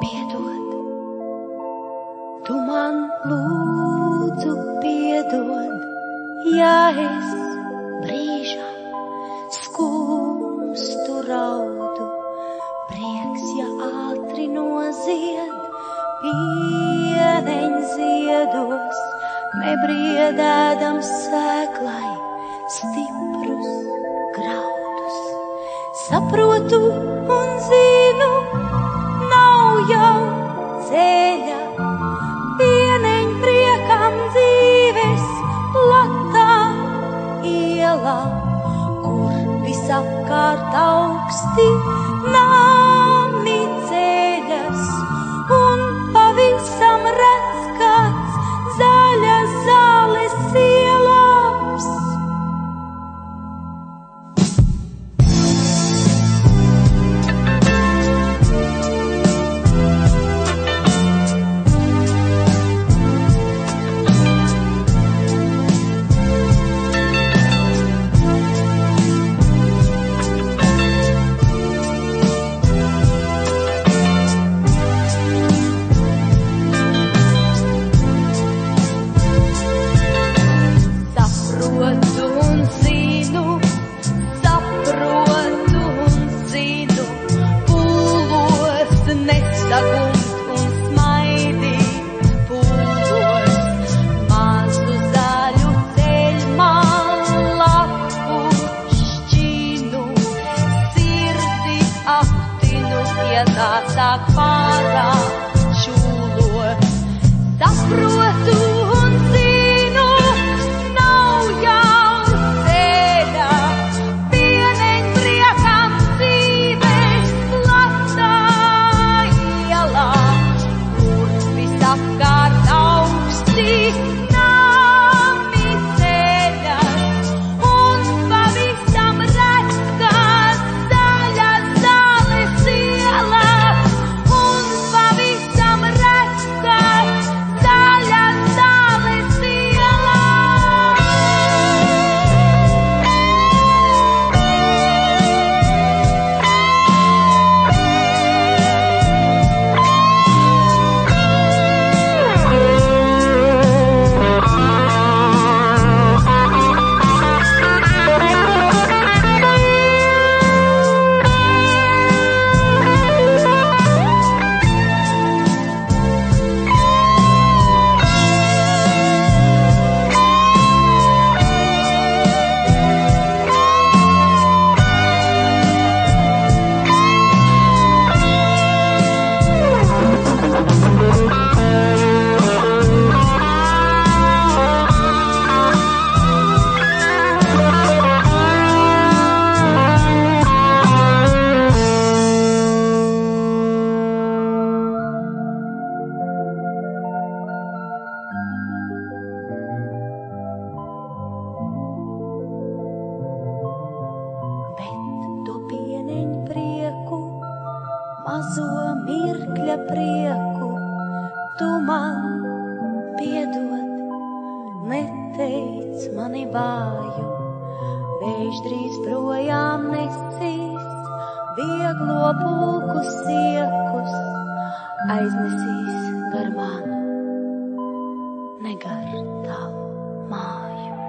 piedod. Tu man lūdzu piedod, ja es brīžam skumstu raudu, prieks, ja ātri nozied, pieneņ ziedos, nebriedēdam sēklai stiprus graudus. Saprotu un zinu jau ceļa, pieneņ priekam dzīves latā ielā, kur visapkārt augsti ja tā mazo mirkļa prieku, tu man piedod, neteic mani vāju, vējš drīz projām nesīs, vieglo pulku siekus, aiznesīs gar manu, negar tavu māju.